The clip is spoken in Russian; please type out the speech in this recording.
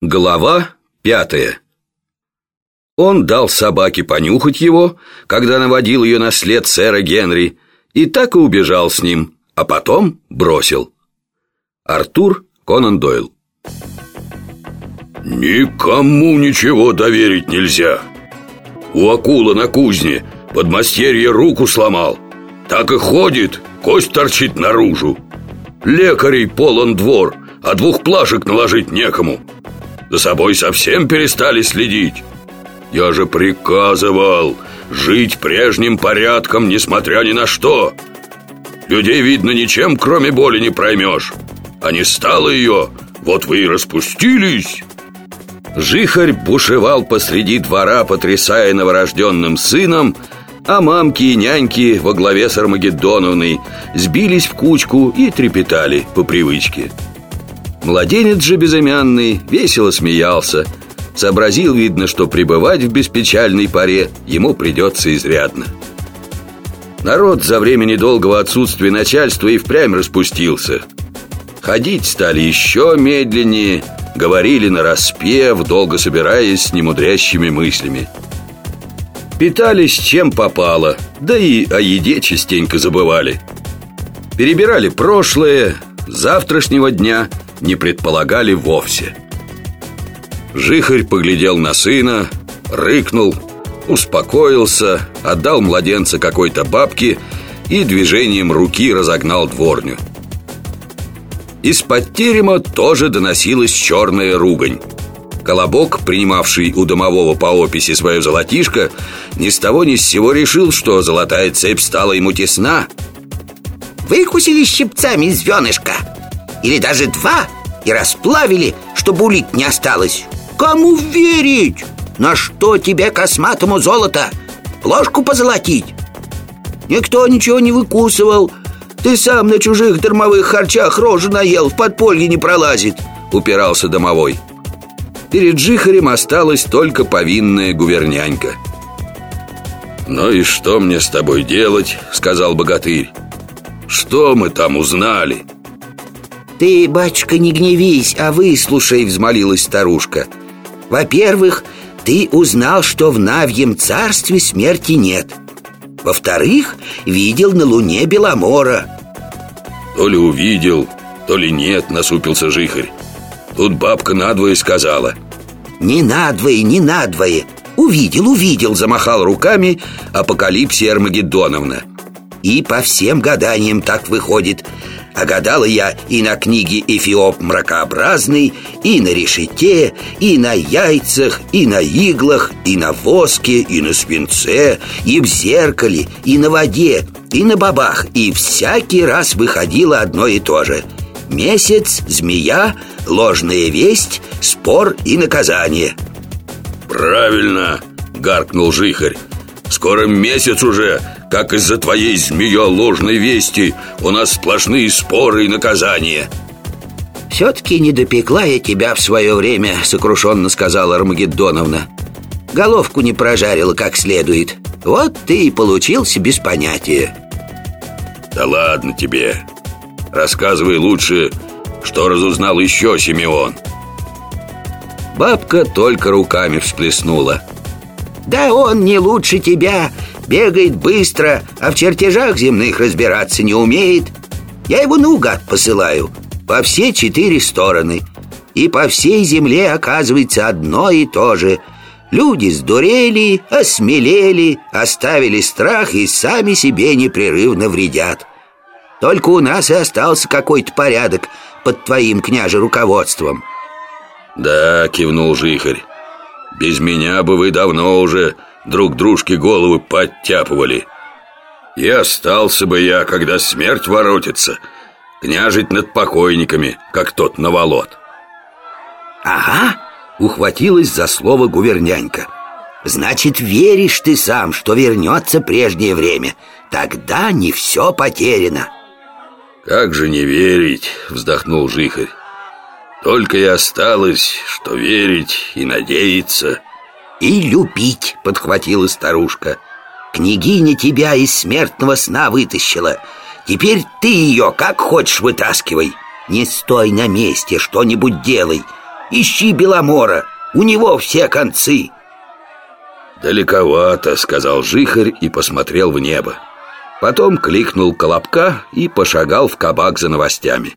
Глава пятая Он дал собаке понюхать его, когда наводил ее на след сэра Генри, и так и убежал с ним, а потом бросил. Артур Конан Дойл Никому ничего доверить нельзя. У акула на кузне подмастерье руку сломал. Так и ходит, кость торчит наружу. Лекарей полон двор, а двух плашек наложить некому. За собой совсем перестали следить. Я же приказывал жить прежним порядком, несмотря ни на что. Людей, видно, ничем, кроме боли, не проймешь. А не стало ее, вот вы и распустились. Жихарь бушевал посреди двора, потрясая новорожденным сыном, а мамки и няньки во главе с Армагеддоновной сбились в кучку и трепетали по привычке. Младенец же безымянный весело смеялся, сообразил, видно, что пребывать в беспечальной паре ему придется изрядно. Народ за время недолгого отсутствия начальства и впрямь распустился. Ходить стали еще медленнее – говорили на распев, долго собираясь с немудрящими мыслями. Питались чем попало, да и о еде частенько забывали. Перебирали прошлое, завтрашнего дня не предполагали вовсе. Жихарь поглядел на сына, рыкнул, успокоился, отдал младенца какой-то бабке и движением руки разогнал дворню. Из-под терема тоже доносилась черная ругань. Колобок, принимавший у домового по описи свое золотишко, ни с того ни с сего решил, что золотая цепь стала ему тесна. Выкусили щипцами звенышко Или даже два И расплавили, чтобы улик не осталось Кому верить? На что тебе, косматому золото? Ложку позолотить? Никто ничего не выкусывал ты сам на чужих дармовых харчах рожу наел, в подполье не пролазит Упирался домовой Перед Жихарем осталась только повинная гувернянька «Ну и что мне с тобой делать?» — сказал богатырь «Что мы там узнали?» «Ты, батюшка, не гневись, а выслушай», — взмолилась старушка. «Во-первых, ты узнал, что в Навьем царстве смерти нет. Во-вторых, видел на Луне Беломора. То ли увидел, то ли нет, насупился Жихарь. Тут бабка надвое сказала. Не надвое, не надвое. Увидел, увидел, замахал руками Апокалипсия Армагеддоновна И по всем гаданиям так выходит. А гадала я и на книге «Эфиоп мракообразный», и на решете, и на яйцах, и на иглах, и на воске, и на свинце, и в зеркале, и на воде, и на бабах. И всякий раз выходило одно и то же. Месяц, змея, ложная весть, спор и наказание. «Правильно!» — гаркнул Жихарь. Скоро месяц уже, как из-за твоей змея ложной вести У нас сплошные споры и наказания. «Все-таки не допекла я тебя в свое время», — сокрушенно сказала Армагеддоновна. Головку не прожарила как следует. Вот ты и получился без понятия Да ладно тебе. Рассказывай лучше, что разузнал еще Симеон Бабка только руками всплеснула. Да он не лучше тебя Бегает быстро, а в чертежах земных разбираться не умеет. Я его наугад посылаю По все четыре стороны. И по всей земле оказывается одно и то же. Люди сдурели, осмелели, оставили страх и сами себе непрерывно вредят. Только у нас и остался какой-то порядок под твоим княже руководством. Да, кивнул Жихарь. Без меня бы вы давно уже друг дружке головы подтяпывали. И остался бы я, когда смерть воротится Княжить над покойниками, как тот наволот Ага, ухватилась за слово гувернянька. Значит, веришь ты сам, что вернется прежнее время. Тогда не все потеряно. Как же не верить, вздохнул Жихарь. Только и осталось, что верить и надеяться И любить, подхватила старушка. Княгиня тебя из смертного сна вытащила. Теперь ты ее как хочешь вытаскивай. Не стой на месте, что-нибудь делай. Ищи Беломора, у него все концы. «Далековато», — сказал Жихарь и посмотрел в небо. Потом кликнул Колобка и пошагал в кабак за новостями